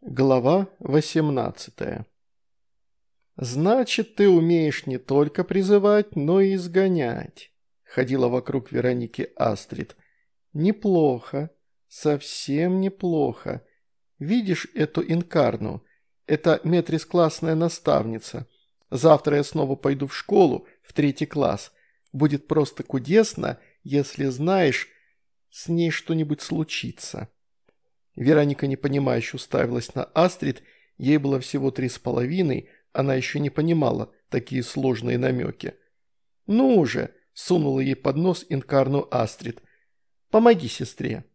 Глава 18 «Значит, ты умеешь не только призывать, но и изгонять», — ходила вокруг Вероники Астрид. «Неплохо, совсем неплохо. Видишь эту инкарну? Это метрис-классная наставница. Завтра я снова пойду в школу, в третий класс. Будет просто чудесно, если знаешь, с ней что-нибудь случится». Вероника непонимающе уставилась на Астрид, ей было всего три с половиной, она еще не понимала такие сложные намеки. «Ну уже!» – сунула ей под нос инкарну Астрид. «Помоги сестре!»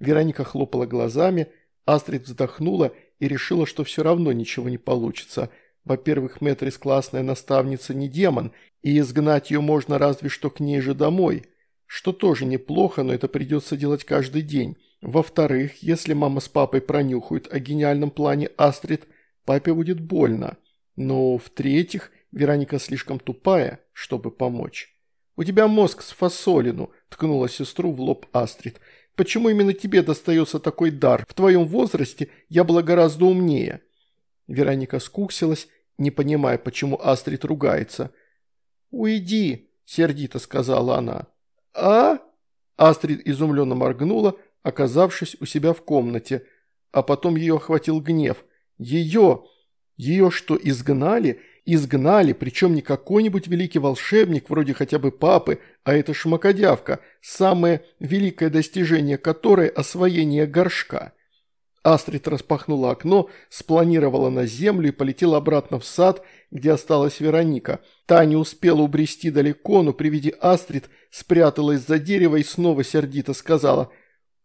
Вероника хлопала глазами, Астрид вздохнула и решила, что все равно ничего не получится. Во-первых, Мэтрис классная наставница не демон, и изгнать ее можно разве что к ней же домой, что тоже неплохо, но это придется делать каждый день. Во-вторых, если мама с папой пронюхают о гениальном плане Астрид, папе будет больно. Но в-третьих, Вероника слишком тупая, чтобы помочь. «У тебя мозг с фасолину», – ткнула сестру в лоб Астрид. «Почему именно тебе достается такой дар? В твоем возрасте я была гораздо умнее». Вероника скуксилась, не понимая, почему Астрид ругается. «Уйди», – сердито сказала она. «А?» Астрид изумленно моргнула, оказавшись у себя в комнате, а потом ее охватил гнев. Ее! Ее что, изгнали? Изгнали, причем не какой-нибудь великий волшебник, вроде хотя бы папы, а это шмакодявка, самое великое достижение которой – освоение горшка. Астрид распахнула окно, спланировала на землю и полетела обратно в сад, где осталась Вероника. Та не успела убрести далеко, но при виде Астрид спряталась за дерево и снова сердито сказала –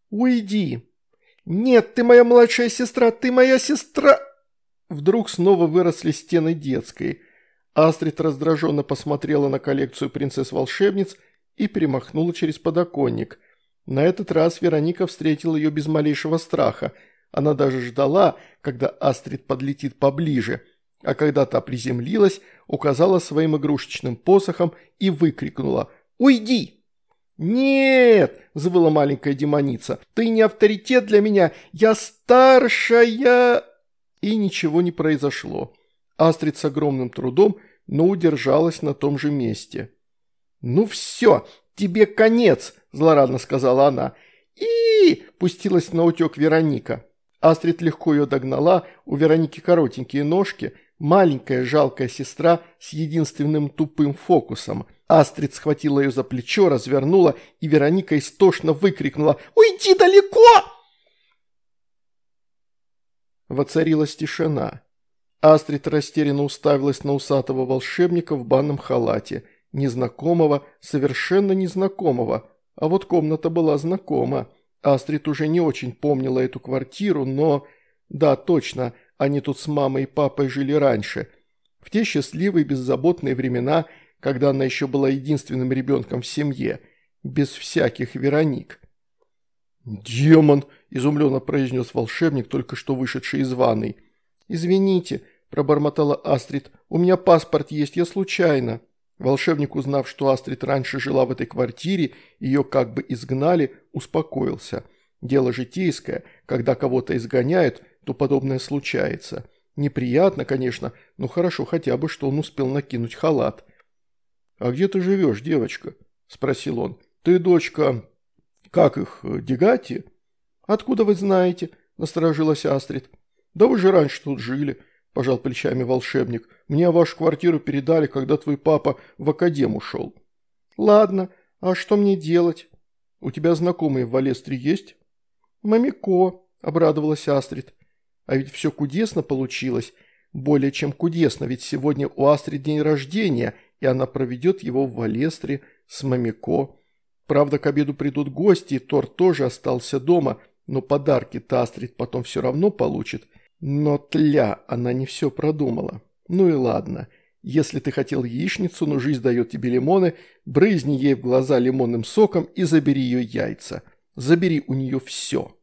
«Уйди!» «Нет, ты моя младшая сестра, ты моя сестра!» Вдруг снова выросли стены детской. Астрид раздраженно посмотрела на коллекцию принцесс-волшебниц и перемахнула через подоконник. На этот раз Вероника встретила ее без малейшего страха. Она даже ждала, когда Астрид подлетит поближе, а когда та приземлилась, указала своим игрушечным посохом и выкрикнула «Уйди!» «Нет!» – завыла маленькая демоница. «Ты не авторитет для меня! Я старшая!» И ничего не произошло. Астрид с огромным трудом, но удержалась на том же месте. «Ну все, тебе конец!» – злорадно сказала она. и пустилась на утек Вероника. Астрид легко ее догнала, у Вероники коротенькие ножки, маленькая жалкая сестра с единственным тупым фокусом – Астрид схватила ее за плечо, развернула, и Вероника истошно выкрикнула «Уйди далеко!» Воцарилась тишина. Астрид растерянно уставилась на усатого волшебника в банном халате, незнакомого, совершенно незнакомого, а вот комната была знакома. Астрид уже не очень помнила эту квартиру, но... Да, точно, они тут с мамой и папой жили раньше. В те счастливые беззаботные времена – когда она еще была единственным ребенком в семье, без всяких Вероник. «Демон!» – изумленно произнес волшебник, только что вышедший из ванной. «Извините», – пробормотала Астрид, – «у меня паспорт есть, я случайно». Волшебник, узнав, что Астрид раньше жила в этой квартире, ее как бы изгнали, успокоился. Дело житейское, когда кого-то изгоняют, то подобное случается. Неприятно, конечно, но хорошо хотя бы, что он успел накинуть халат. «А где ты живешь, девочка?» – спросил он. «Ты дочка... как их, Дегати?» «Откуда вы знаете?» – насторожилась Астрид. «Да вы же раньше тут жили», – пожал плечами волшебник. «Мне вашу квартиру передали, когда твой папа в академ ушел». «Ладно, а что мне делать?» «У тебя знакомые в Валестре есть?» «Мамико», – обрадовалась Астрид. «А ведь все кудесно получилось. Более чем кудесно, ведь сегодня у Астрид день рождения – и она проведет его в Валестре с Мамико. Правда, к обеду придут гости, и Тор тоже остался дома, но подарки Тастрид потом все равно получит. Но тля, она не все продумала. Ну и ладно. Если ты хотел яичницу, но жизнь дает тебе лимоны, брызни ей в глаза лимонным соком и забери ее яйца. Забери у нее все.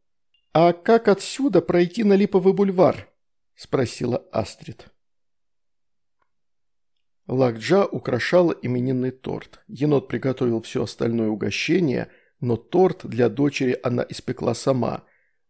«А как отсюда пройти на Липовый бульвар?» – спросила Астрид. Лакджа украшала именинный торт. Енот приготовил все остальное угощение, но торт для дочери она испекла сама.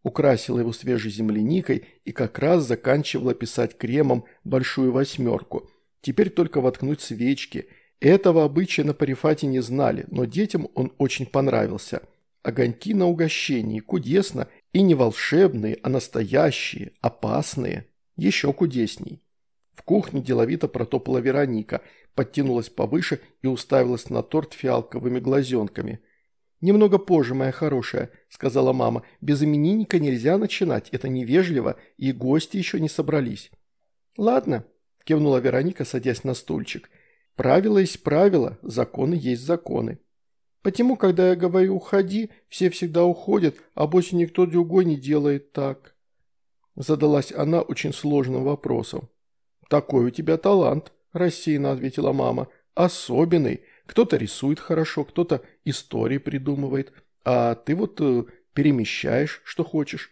украсила его свежей земляникой и как раз заканчивала писать кремом большую восьмерку. Теперь только воткнуть свечки. Этого обычая на Парифате не знали, но детям он очень понравился. Огоньки на угощении, кудесно, и не волшебные, а настоящие, опасные, еще кудесней. В кухню деловито протопала Вероника, подтянулась повыше и уставилась на торт фиалковыми глазенками – «Немного позже, моя хорошая», – сказала мама. «Без именинника нельзя начинать, это невежливо, и гости еще не собрались». «Ладно», – кивнула Вероника, садясь на стульчик. «Правила есть правила, законы есть законы. Почему, когда я говорю «уходи», все всегда уходят, а больше никто другой не делает так?» Задалась она очень сложным вопросом. «Такой у тебя талант», – рассеянно ответила мама. «Особенный. Кто-то рисует хорошо, кто-то истории придумывает, а ты вот э, перемещаешь, что хочешь.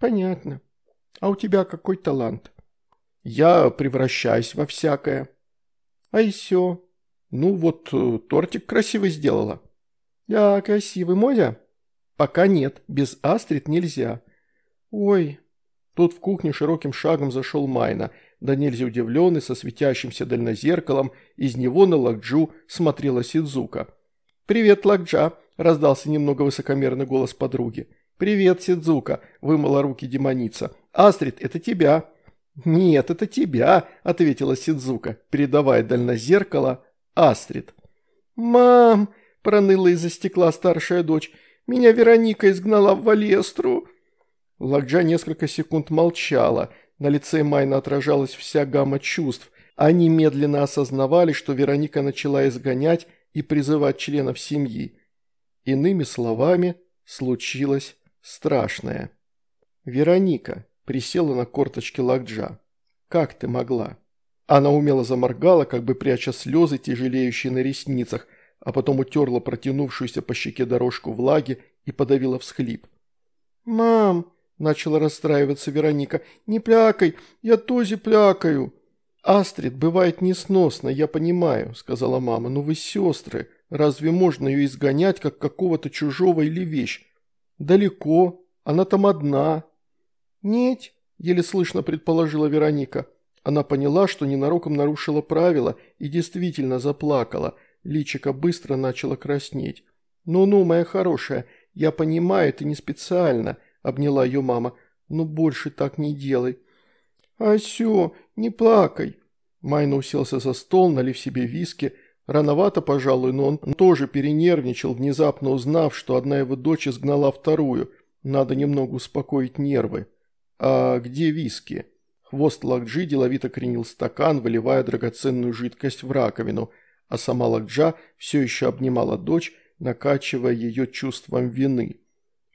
Понятно. А у тебя какой талант? Я превращаюсь во всякое. А и все. Ну вот, э, тортик красивый сделала. Да, красивый, Мозя? Пока нет, без Астрид нельзя. Ой. Тут в кухню широким шагом зашел Майна – да нельзя удивленный, со светящимся дальнозеркалом, из него на Лакджу смотрела Сидзука. «Привет, Лакджа!» – раздался немного высокомерный голос подруги. «Привет, Сидзука!» – вымыла руки демоница. «Астрид, это тебя!» «Нет, это тебя!» – ответила Сидзука, передавая дальнозеркало Астрид. «Мам!» – проныла из-за стекла старшая дочь. «Меня Вероника изгнала в Валестру!» Лакджа несколько секунд молчала – на лице Майна отражалась вся гамма чувств. Они медленно осознавали, что Вероника начала изгонять и призывать членов семьи. Иными словами, случилось страшное. Вероника присела на корточки Лакджа. «Как ты могла?» Она умело заморгала, как бы пряча слезы, тяжелеющие на ресницах, а потом утерла протянувшуюся по щеке дорожку влаги и подавила всхлип. «Мам!» начала расстраиваться Вероника. «Не плякай, я тоже плякаю». «Астрид бывает несносно, я понимаю», – сказала мама, – «но вы сестры. Разве можно ее изгонять, как какого-то чужого или вещь? Далеко, она там одна». «Нет», – еле слышно предположила Вероника. Она поняла, что ненароком нарушила правила и действительно заплакала. Личико быстро начало краснеть. «Ну-ну, моя хорошая, я понимаю, это не специально. – обняла ее мама. «Ну больше так не делай». «Асю, не плакай». Майна уселся за стол, налив себе виски. Рановато, пожалуй, но он тоже перенервничал, внезапно узнав, что одна его дочь изгнала вторую. Надо немного успокоить нервы. «А где виски?» Хвост Лакджи деловито кренил стакан, выливая драгоценную жидкость в раковину, а сама Лакджа все еще обнимала дочь, накачивая ее чувством вины.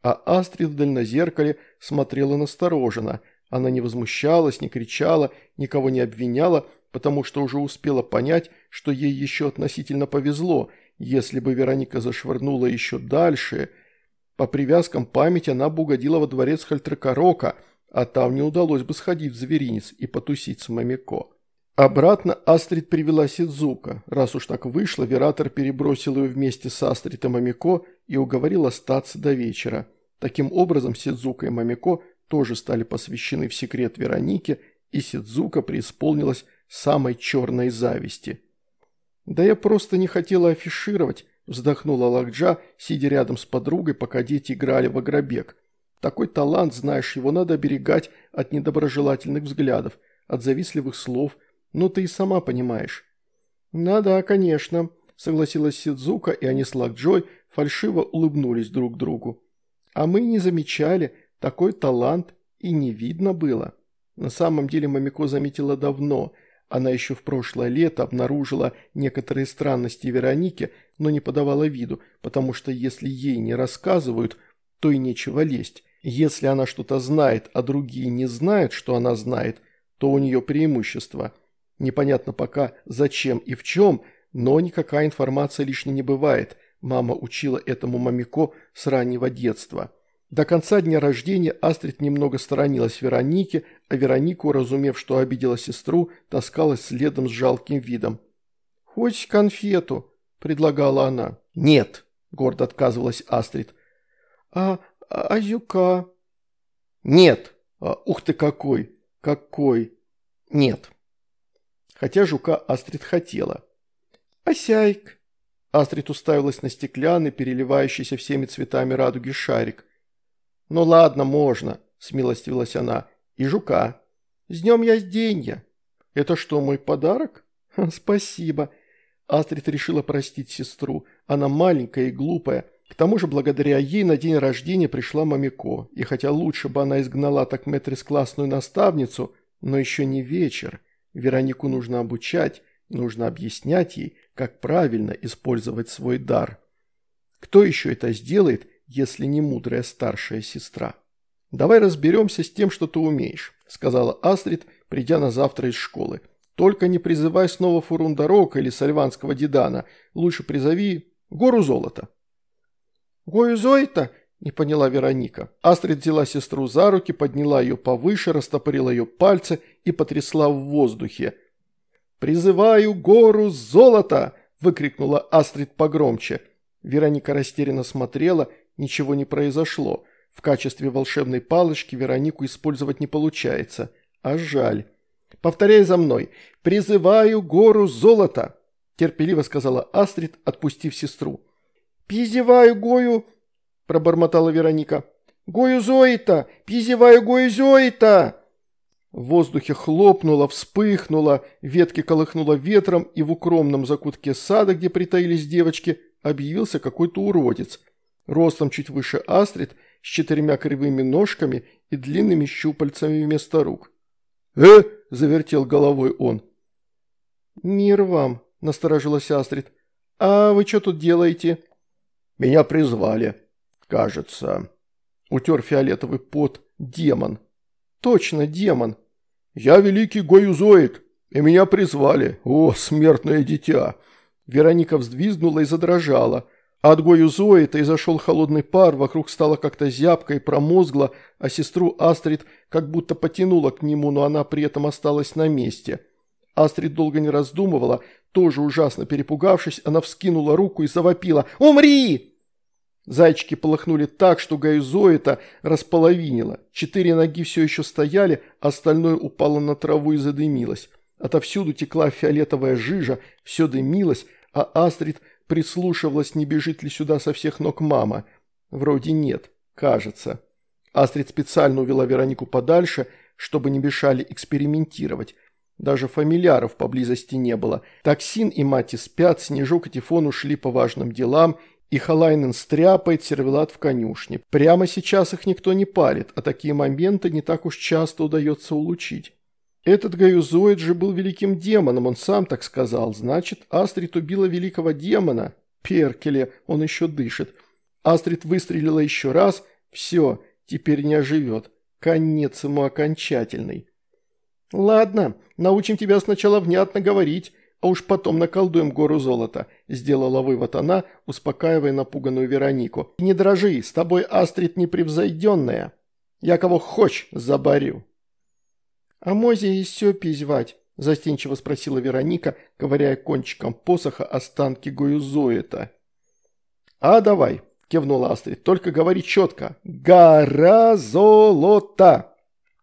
А Астрид в дальнозеркале смотрела настороженно. Она не возмущалась, не кричала, никого не обвиняла, потому что уже успела понять, что ей еще относительно повезло. Если бы Вероника зашвырнула еще дальше... По привязкам памяти она бы угодила во дворец Хальтракарока, а там не удалось бы сходить в зверинец и потусить с Мамико. Обратно Астрид привела Сидзука. Раз уж так вышло, Вератор перебросил ее вместе с Астрид и Мамико и уговорил остаться до вечера. Таким образом, Сидзука и Мамико тоже стали посвящены в секрет Вероники, и Сидзука преисполнилась самой черной зависти. «Да я просто не хотела афишировать», – вздохнула Лакджа, сидя рядом с подругой, пока дети играли в агробег. «Такой талант, знаешь, его надо оберегать от недоброжелательных взглядов, от завистливых слов, ну ты и сама понимаешь». «Да, да, конечно», – согласилась Сидзука, и они с Лакджой фальшиво улыбнулись друг другу. А мы не замечали, такой талант и не видно было. На самом деле Мамико заметила давно. Она еще в прошлое лето обнаружила некоторые странности Вероники, но не подавала виду, потому что если ей не рассказывают, то и нечего лезть. Если она что-то знает, а другие не знают, что она знает, то у нее преимущество. Непонятно пока зачем и в чем, но никакая информация лишней не бывает – Мама учила этому Мамико с раннего детства. До конца дня рождения Астрид немного сторонилась Вероники, а Веронику, разумев, что обидела сестру, таскалась следом с жалким видом. «Хочешь конфету?» – предлагала она. «Нет», – гордо отказывалась Астрид. «А А, а Зюка?» «Нет! А, ух ты какой! Какой! Нет!» Хотя жука Астрид хотела. «Осяйк!» Астрид уставилась на стеклянный, переливающийся всеми цветами радуги шарик. «Ну ладно, можно», – смилостивилась она. «И жука. С днем я с денья. Это что, мой подарок?» «Спасибо». Астрид решила простить сестру. Она маленькая и глупая. К тому же, благодаря ей на день рождения пришла Мамико. И хотя лучше бы она изгнала так Метрис классную наставницу, но еще не вечер. Веронику нужно обучать, нужно объяснять ей, как правильно использовать свой дар. Кто еще это сделает, если не мудрая старшая сестра? «Давай разберемся с тем, что ты умеешь», – сказала Астрид, придя на завтра из школы. «Только не призывай снова Фурундарока или Сальванского Дедана. Лучше призови гору золота». «Гою Зоита?» – не поняла Вероника. Астрид взяла сестру за руки, подняла ее повыше, растопырила ее пальцы и потрясла в воздухе. «Призываю гору золота!» – выкрикнула Астрид погромче. Вероника растерянно смотрела, ничего не произошло. В качестве волшебной палочки Веронику использовать не получается. А жаль. «Повторяй за мной. Призываю гору золота!» – терпеливо сказала Астрид, отпустив сестру. «Пизеваю Гою!» – пробормотала Вероника. «Гою Зоита! Пизеваю Гою Зоита!» В воздухе хлопнуло, вспыхнуло, ветки колыхнуло ветром, и в укромном закутке сада, где притаились девочки, объявился какой-то уродец. Ростом чуть выше Астрид, с четырьмя кривыми ножками и длинными щупальцами вместо рук. «Э!» – завертел головой он. «Мир вам!» – насторожилась Астрид. «А вы что тут делаете?» «Меня призвали, кажется». Утер фиолетовый пот демон. «Точно, демон!» «Я великий Гоюзоид, и меня призвали. О, смертное дитя!» Вероника вздвизгнула и задрожала. От Гоюзоида изошел холодный пар, вокруг стало как-то зябко и промозгло, а сестру Астрид как будто потянула к нему, но она при этом осталась на месте. Астрид долго не раздумывала, тоже ужасно перепугавшись, она вскинула руку и завопила «Умри!». Зайчики полыхнули так, что Гаюзоита располовинило. Четыре ноги все еще стояли, остальное упало на траву и задымилось. Отовсюду текла фиолетовая жижа, все дымилось, а Астрид прислушивалась, не бежит ли сюда со всех ног мама. Вроде нет, кажется. Астрид специально увела Веронику подальше, чтобы не мешали экспериментировать. Даже фамильяров поблизости не было. Токсин и Мати спят, Снежок и Тифон ушли по важным делам, и Халайнен стряпает сервелат в конюшне. Прямо сейчас их никто не парит, а такие моменты не так уж часто удается улучить. Этот гаюзоид же был великим демоном, он сам так сказал. Значит, Астрид убила великого демона. Перкеле, он еще дышит. Астрид выстрелила еще раз. Все, теперь не оживет. Конец ему окончательный. «Ладно, научим тебя сначала внятно говорить, а уж потом наколдуем гору золота», – сделала вывод она, успокаивая напуганную Веронику. «Не дрожи, с тобой Астрид непревзойденная. Я кого хочешь заборю». «А Мозе и Сёпи звать?» – застенчиво спросила Вероника, ковыряя кончиком посоха останки Гоюзоэта. «А давай», – кивнула Астрид, – «только говори четко. Гора золота!»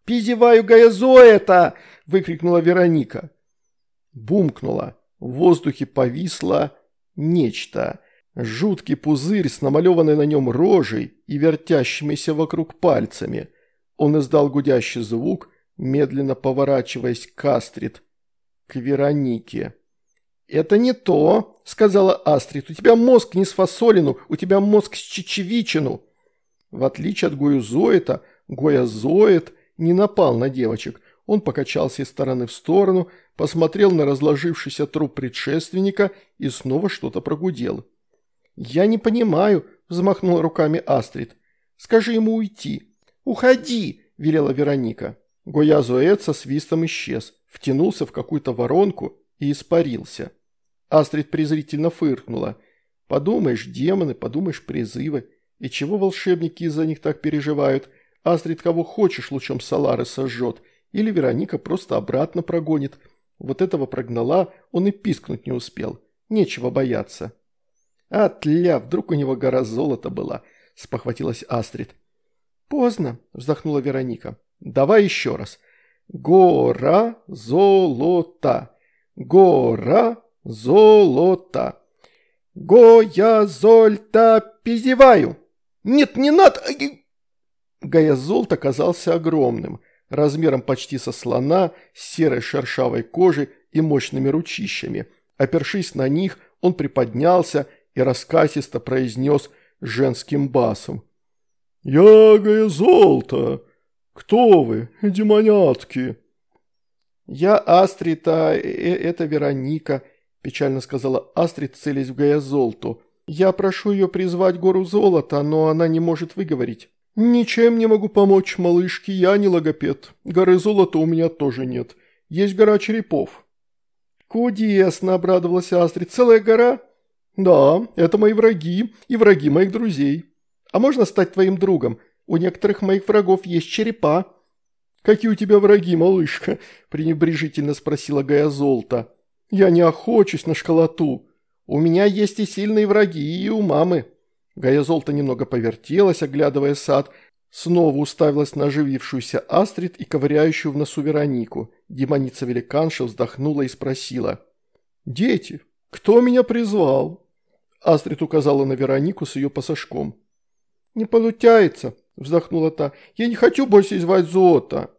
«Пизеваю Гаязоэта!» – выкрикнула Вероника. Бумкнула. В воздухе повисло нечто. Жуткий пузырь с намалеванной на нем рожей и вертящимися вокруг пальцами. Он издал гудящий звук – медленно поворачиваясь к Астрид, к Веронике. «Это не то», – сказала Астрид. «У тебя мозг не с фасолину, у тебя мозг с чечевичину». В отличие от Гоюзоита, Гоязоид не напал на девочек. Он покачался из стороны в сторону, посмотрел на разложившийся труп предшественника и снова что-то прогудел. «Я не понимаю», – взмахнула руками Астрид. «Скажи ему уйти». «Уходи», – велела Вероника. Гоязуэт со свистом исчез, втянулся в какую-то воронку и испарился. Астрид презрительно фыркнула. «Подумаешь, демоны, подумаешь, призывы. И чего волшебники из-за них так переживают? Астрид кого хочешь лучом Салары сожжет, или Вероника просто обратно прогонит. Вот этого прогнала, он и пискнуть не успел. Нечего бояться». «А, тля, вдруг у него гора золота была», – спохватилась Астрид. «Поздно», – вздохнула Вероника. «Давай еще раз. Гора золота. Гора золота. Гоя зольта пизеваю. Нет, не надо!» Гаязолт оказался огромным, размером почти со слона, с серой шершавой кожей и мощными ручищами. Опершись на них, он приподнялся и раскатисто произнес женским басом. «Я Гаязолта! Кто вы, демонятки?» «Я Астрид, а э, э, это Вероника», – печально сказала Астрид, целясь в Гаязолту. «Я прошу ее призвать гору золота, но она не может выговорить». «Ничем не могу помочь, малышки, я не логопед. Горы золота у меня тоже нет. Есть гора черепов». «Кудесно», – обрадовалась Астрид. «Целая гора?» «Да, это мои враги и враги моих друзей. А можно стать твоим другом? У некоторых моих врагов есть черепа». «Какие у тебя враги, малышка?» – пренебрежительно спросила Гая Золта. «Я не охочусь на школоту. У меня есть и сильные враги, и у мамы». Гая Золта немного повертелась, оглядывая сад, снова уставилась на оживившуюся Астрид и ковыряющую в носу Веронику. Демоница-великанша вздохнула и спросила. «Дети, кто меня призвал?» Астрид указала на Веронику с ее пасашком. «Не получается», – вздохнула та. «Я не хочу больше звать золото».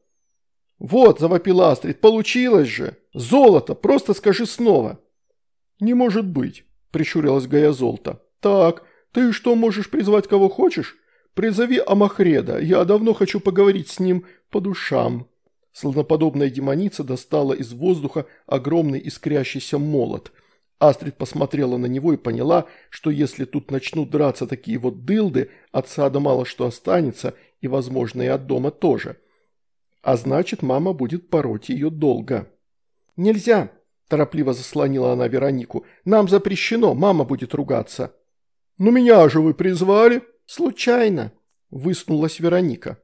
«Вот», – завопила Астрид, – «получилось же! Золото! Просто скажи снова!» «Не может быть», – прищурилась Гая Золото. «Так, «Ты что, можешь призвать кого хочешь? Призови Амахреда, я давно хочу поговорить с ним по душам». Слоноподобная демоница достала из воздуха огромный искрящийся молот. Астрид посмотрела на него и поняла, что если тут начнут драться такие вот дылды, от сада мало что останется, и, возможно, и от дома тоже. А значит, мама будет пороть ее долго. «Нельзя!» – торопливо заслонила она Веронику. «Нам запрещено, мама будет ругаться». «Ну меня же вы призвали?» «Случайно», – высунулась Вероника.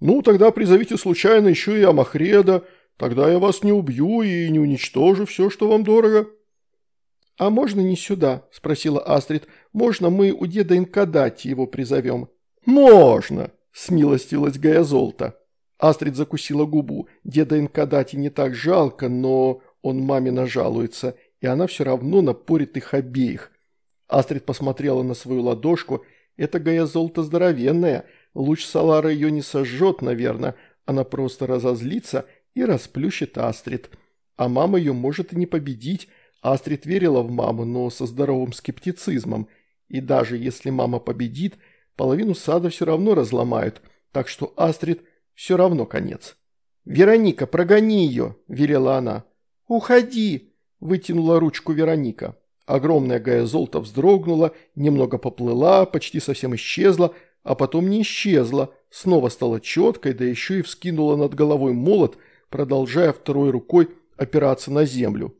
«Ну, тогда призовите случайно еще и Амахреда, тогда я вас не убью и не уничтожу все, что вам дорого». «А можно не сюда?» – спросила Астрид. «Можно мы у деда Инкадати его призовем?» «Можно!» – смилостилась Гаязолта. Астрид закусила губу. Деда Инкадати не так жалко, но он маме нажалуется, и она все равно напорит их обеих. Астрид посмотрела на свою ладошку. Это Гая золото здоровенная. Луч Салара ее не сожжет, наверное. Она просто разозлится и расплющит Астрид. А мама ее может и не победить. Астрид верила в маму, но со здоровым скептицизмом. И даже если мама победит, половину сада все равно разломают. Так что Астрид все равно конец. «Вероника, прогони ее!» – велела она. «Уходи!» – вытянула ручку Вероника. Огромная Гая Золта вздрогнула, немного поплыла, почти совсем исчезла, а потом не исчезла, снова стала четкой, да еще и вскинула над головой молот, продолжая второй рукой опираться на землю.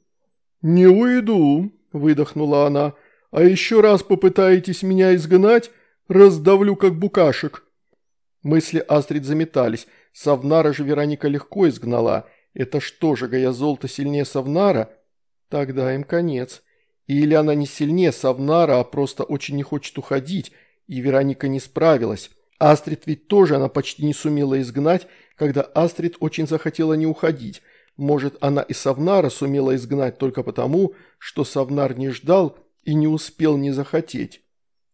«Не уйду», – выдохнула она, – «а еще раз попытаетесь меня изгнать, раздавлю как букашек». Мысли Астрид заметались. Савнара же Вероника легко изгнала. Это что же, Гая Золта сильнее Савнара? Тогда им конец. Или она не сильнее Савнара, а просто очень не хочет уходить, и Вероника не справилась. Астрид ведь тоже она почти не сумела изгнать, когда Астрид очень захотела не уходить. Может, она и Савнара сумела изгнать только потому, что Савнар не ждал и не успел не захотеть.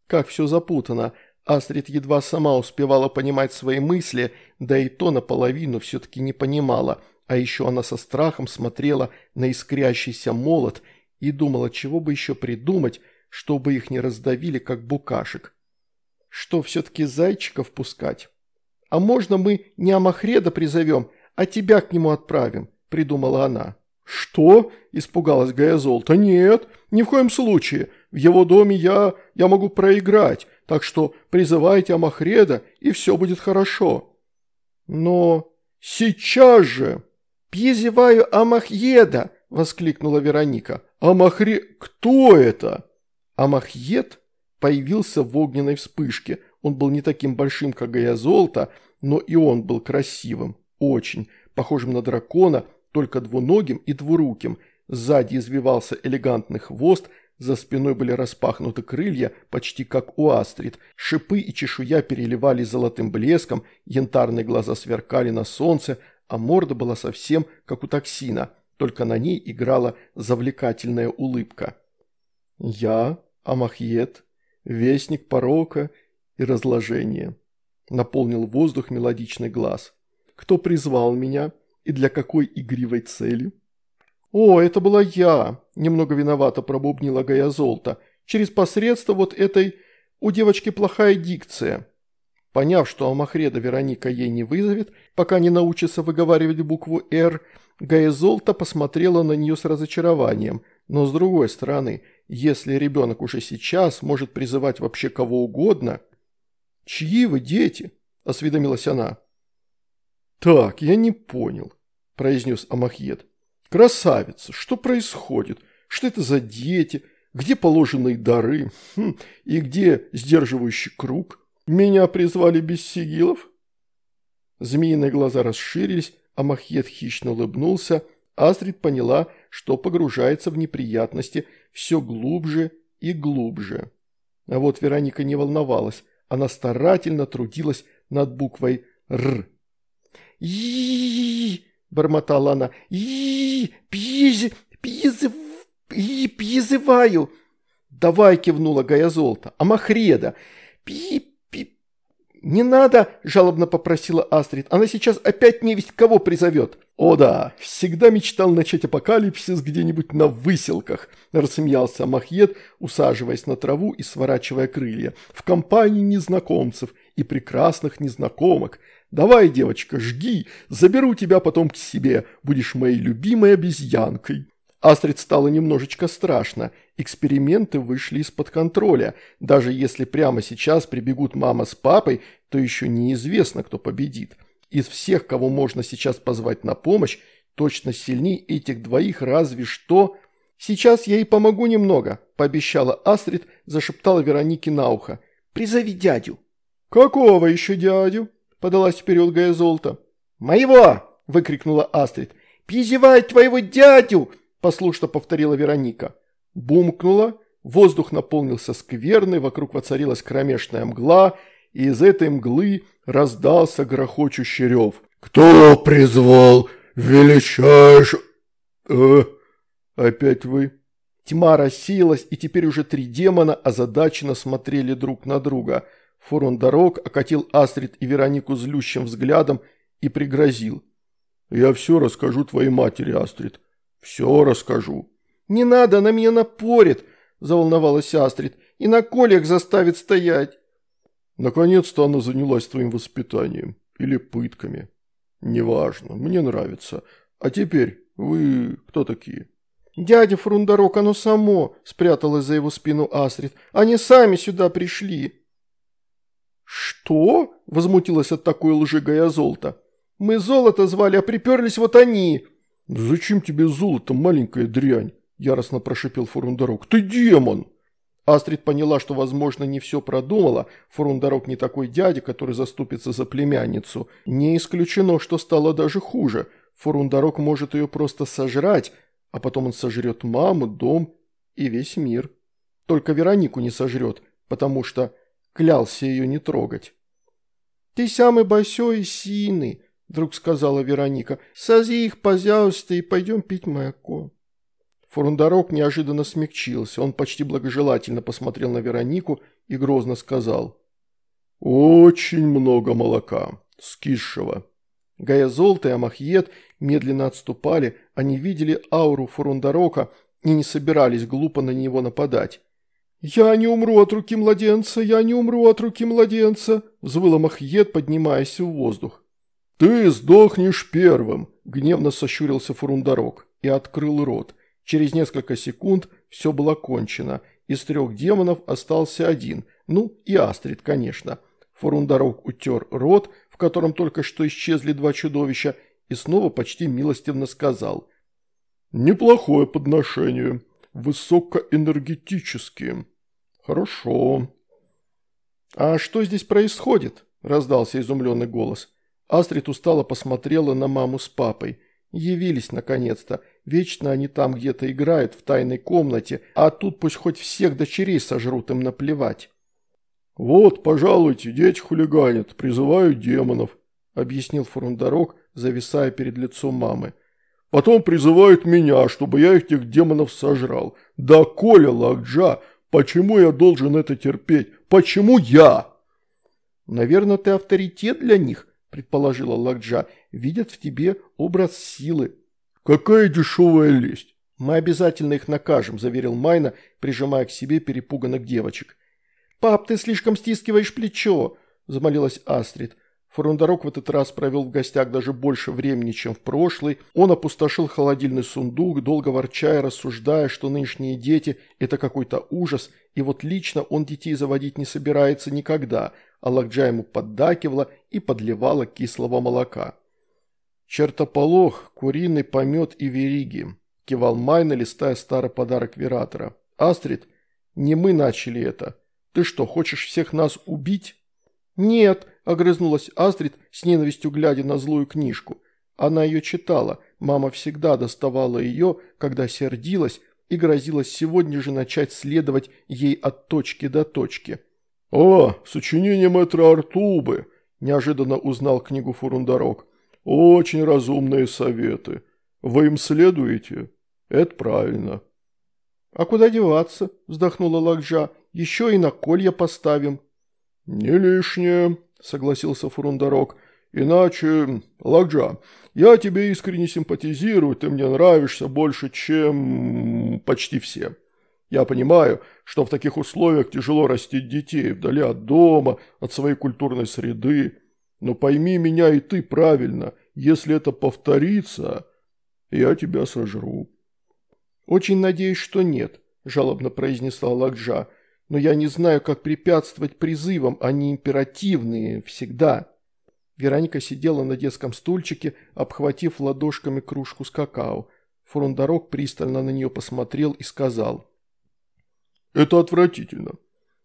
Как все запутано. Астрид едва сама успевала понимать свои мысли, да и то наполовину все-таки не понимала. А еще она со страхом смотрела на искрящийся молот – и думала, чего бы еще придумать, чтобы их не раздавили, как букашек. Что, все-таки зайчиков пускать? А можно мы не Амахреда призовем, а тебя к нему отправим, придумала она. «Что?» – испугалась Гая Золта. «Нет, ни в коем случае. В его доме я, я могу проиграть, так что призывайте Амахреда, и все будет хорошо». «Но сейчас же!» «Пьезеваю Амахеда!» – воскликнула Вероника. «Амахре... Кто это?» Амахьет появился в огненной вспышке. Он был не таким большим, как Гаязолта, но и он был красивым. Очень. Похожим на дракона, только двуногим и двуруким. Сзади извивался элегантный хвост, за спиной были распахнуты крылья, почти как у Астрид. Шипы и чешуя переливались золотым блеском, янтарные глаза сверкали на солнце, а морда была совсем как у токсина, только на ней играла завлекательная улыбка. «Я, Амахьет, вестник порока и разложения», – наполнил воздух мелодичный глаз. «Кто призвал меня и для какой игривой цели?» «О, это была я!» – немного виновато пробубнила Гая Золта. «Через посредство вот этой... У девочки плохая дикция». Поняв, что Амахреда Вероника ей не вызовет, пока не научится выговаривать букву «Р», Гая Золта посмотрела на нее с разочарованием. Но с другой стороны, если ребенок уже сейчас может призывать вообще кого угодно... «Чьи вы дети?» – осведомилась она. «Так, я не понял», – произнес Амахьед. Красавица, что происходит? Что это за дети? Где положенные дары? Хм, и где сдерживающий круг? Меня призвали без сигилов?» Змеиные глаза расширились, а Махьед хищно улыбнулся. Астрид поняла, что погружается в неприятности все глубже и глубже. А вот Вероника не волновалась. Она старательно трудилась над буквой «Р». «И-и-и!» – бормотала она. и пьез... пьез... пьезываю!» «Давай!» – кивнула Гая Золото. «А Махреда?» «Пи... пи...» «Не надо!» – жалобно попросила Астрид. «Она сейчас опять не весть кого призовет!» «О да, всегда мечтал начать апокалипсис где-нибудь на выселках», – рассмеялся Махьед, усаживаясь на траву и сворачивая крылья, «в компании незнакомцев и прекрасных незнакомок. Давай, девочка, жги, заберу тебя потом к себе, будешь моей любимой обезьянкой». Астрид стало немножечко страшно. Эксперименты вышли из-под контроля. Даже если прямо сейчас прибегут мама с папой, то еще неизвестно, кто победит. Из всех, кого можно сейчас позвать на помощь, точно сильней этих двоих разве что... «Сейчас я ей помогу немного», – пообещала Астрид, зашептала Веронике на ухо. «Призови дядю». «Какого еще дядю?» – подалась вперед Гая Золото. «Моего!» – выкрикнула Астрид. «Призывай твоего дядю!» – послушно повторила Вероника. Бумкнула, воздух наполнился скверной, вокруг воцарилась кромешная мгла, и из этой мглы раздался грохочущий рев. «Кто призвал величайший...» «Э, опять вы?» Тьма рассеялась, и теперь уже три демона озадаченно смотрели друг на друга – Фурон-дорог окатил Астрид и Веронику злющим взглядом и пригрозил. «Я все расскажу твоей матери, Астрид. Все расскажу». «Не надо, она меня напорит», – заволновалась Астрид, – «и на колях заставит стоять». «Наконец-то она занялась твоим воспитанием. Или пытками. Неважно, мне нравится. А теперь вы кто такие?» «Дядя Фрундарок, оно само!» – спряталась за его спину Астрид. «Они сами сюда пришли!» «Что?» – возмутилась от такой лжи Гая Золото. «Мы золото звали, а приперлись вот они!» «Зачем тебе золото, маленькая дрянь?» – яростно прошипел Фурундарок. «Ты демон!» Астрид поняла, что, возможно, не все продумала. Фурундарок не такой дядя, который заступится за племянницу. Не исключено, что стало даже хуже. Фурундарок может ее просто сожрать, а потом он сожрет маму, дом и весь мир. Только Веронику не сожрет, потому что клялся ее не трогать. «Ты самый большой и сильный», – вдруг сказала Вероника. «Сози их, пожалуйста, и пойдем пить молоко». Фурундарок неожиданно смягчился. Он почти благожелательно посмотрел на Веронику и грозно сказал. «Очень много молока. Скисшего». Гая Золта и Амахьет медленно отступали, они видели ауру Фурундарока и не собирались глупо на него нападать. «Я не умру от руки младенца, я не умру от руки младенца», – взвыла Махьет, поднимаясь в воздух. «Ты сдохнешь первым», – гневно сощурился Фурундарок и открыл рот. Через несколько секунд все было кончено. Из трех демонов остался один, ну и Астрид, конечно. Фурундарок утер рот, в котором только что исчезли два чудовища, и снова почти милостивно сказал. «Неплохое подношение высокоэнергетические. Хорошо. А что здесь происходит? Раздался изумленный голос. Астрид устало посмотрела на маму с папой. Явились наконец-то. Вечно они там где-то играют в тайной комнате, а тут пусть хоть всех дочерей сожрут, им наплевать». «Вот, пожалуйте, дети хулиганят, призывают демонов», – объяснил Фурундарок, зависая перед лицом мамы. «Потом призывают меня, чтобы я этих демонов сожрал. Да, Коля Лакджа, почему я должен это терпеть? Почему я?» «Наверное, ты авторитет для них», – предположила Лакджа. «Видят в тебе образ силы». «Какая дешевая лесть!» «Мы обязательно их накажем», – заверил Майна, прижимая к себе перепуганных девочек. «Пап, ты слишком стискиваешь плечо», – замолилась Астрид. Фурундарок в этот раз провел в гостях даже больше времени, чем в прошлый. Он опустошил холодильный сундук, долго ворчая, рассуждая, что нынешние дети – это какой-то ужас, и вот лично он детей заводить не собирается никогда, а Лакджа ему поддакивала и подливала кислого молока. «Чертополох, куриный помет и вериги», – кивал Майна, листая старый подарок Вератора. «Астрид, не мы начали это. Ты что, хочешь всех нас убить?» «Нет», – огрызнулась Астрид с ненавистью глядя на злую книжку. Она ее читала, мама всегда доставала ее, когда сердилась, и грозилась сегодня же начать следовать ей от точки до точки. «О, сочинение мэтра Артубы!» – неожиданно узнал книгу Фурундарок. «Очень разумные советы. Вы им следуете? Это правильно». «А куда деваться?» – вздохнула Лакжа. «Еще и на колья поставим». «Не лишнее», – согласился Фурундарок. «Иначе, Лакджа, я тебе искренне симпатизирую, ты мне нравишься больше, чем почти все. Я понимаю, что в таких условиях тяжело растить детей, вдали от дома, от своей культурной среды. Но пойми меня и ты правильно, если это повторится, я тебя сожру». «Очень надеюсь, что нет», – жалобно произнесла Лакджа но я не знаю, как препятствовать призывам, они императивные, всегда». Вероника сидела на детском стульчике, обхватив ладошками кружку с какао. Фрундарок пристально на нее посмотрел и сказал. «Это отвратительно.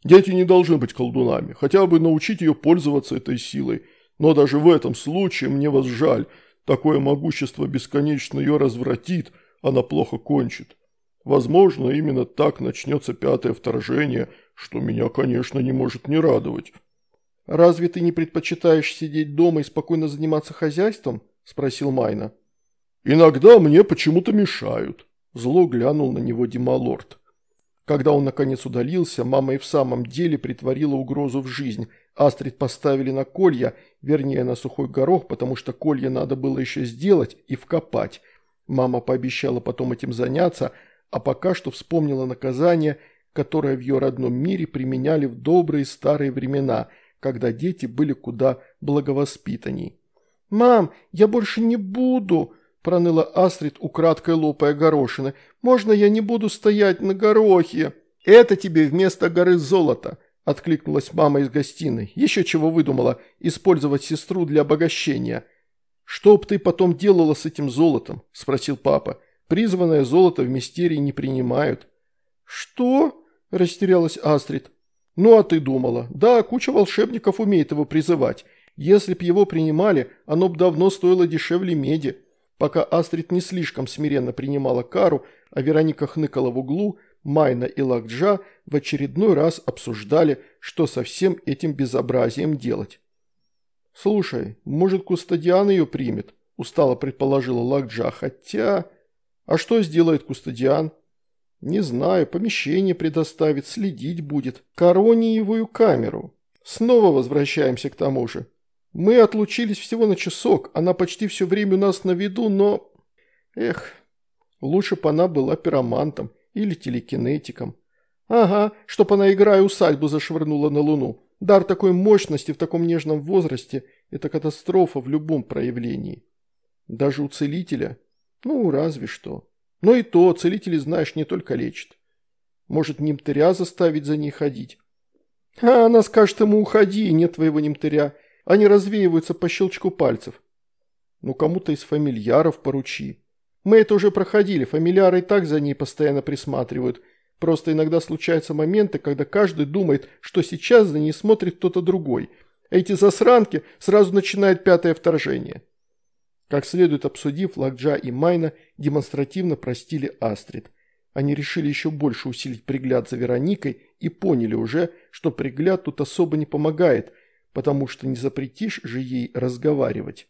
Дети не должны быть колдунами, хотя бы научить ее пользоваться этой силой. Но даже в этом случае мне вас жаль. Такое могущество бесконечно ее развратит, она плохо кончит. Возможно, именно так начнется пятое вторжение, что меня, конечно, не может не радовать». «Разве ты не предпочитаешь сидеть дома и спокойно заниматься хозяйством?» – спросил Майна. «Иногда мне почему-то мешают», – зло глянул на него Дималорд. Когда он наконец удалился, мама и в самом деле притворила угрозу в жизнь. Астрид поставили на колья, вернее на сухой горох, потому что колья надо было еще сделать и вкопать. Мама пообещала потом этим заняться – а пока что вспомнила наказание, которое в ее родном мире применяли в добрые старые времена, когда дети были куда благовоспитанней. «Мам, я больше не буду!» – проныла Астрид, украдкой лопая горошины. «Можно я не буду стоять на горохе?» «Это тебе вместо горы золота!» – откликнулась мама из гостиной. «Еще чего выдумала? Использовать сестру для обогащения». «Что б ты потом делала с этим золотом?» – спросил папа. Призванное золото в мистерии не принимают». «Что?» – растерялась Астрид. «Ну а ты думала? Да, куча волшебников умеет его призывать. Если б его принимали, оно б давно стоило дешевле меди». Пока Астрид не слишком смиренно принимала кару, а Вероника хныкала в углу, Майна и Лакджа в очередной раз обсуждали, что со всем этим безобразием делать. «Слушай, может, Кустадиан ее примет?» – устало предположила Лакджа, хотя... А что сделает Кустадиан? Не знаю, помещение предоставит, следить будет. Корониевую камеру. Снова возвращаемся к тому же. Мы отлучились всего на часок, она почти все время у нас на виду, но... Эх, лучше бы она была пиромантом или телекинетиком. Ага, чтоб она, играя усадьбу, зашвырнула на Луну. Дар такой мощности в таком нежном возрасте – это катастрофа в любом проявлении. Даже у целителя ну, разве что. Но и то, целители, знаешь, не только лечат. Может, немтыря заставить за ней ходить? А она скажет ему «уходи», нет твоего немтыря. Они развеиваются по щелчку пальцев. Ну, кому-то из фамильяров поручи. Мы это уже проходили, фамильяры и так за ней постоянно присматривают. Просто иногда случаются моменты, когда каждый думает, что сейчас за ней смотрит кто-то другой. Эти засранки сразу начинают пятое вторжение. Как следует обсудив, Лакджа и Майна демонстративно простили Астрид. Они решили еще больше усилить пригляд за Вероникой и поняли уже, что пригляд тут особо не помогает, потому что не запретишь же ей разговаривать.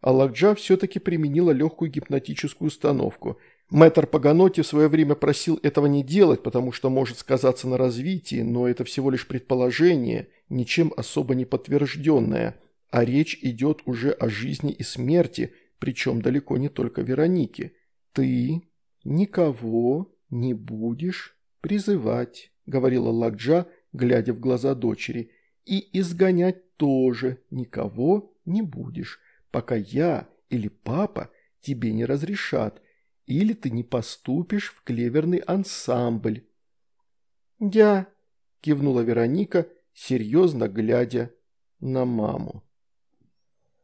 А Лакджа все-таки применила легкую гипнотическую установку. Мэтр Паганоти в свое время просил этого не делать, потому что может сказаться на развитии, но это всего лишь предположение, ничем особо не подтвержденное, а речь идет уже о жизни и смерти – причем далеко не только Вероники. «Ты никого не будешь призывать», — говорила Ладжа, глядя в глаза дочери, «и изгонять тоже никого не будешь, пока я или папа тебе не разрешат, или ты не поступишь в клеверный ансамбль». «Я», — кивнула Вероника, серьезно глядя на маму.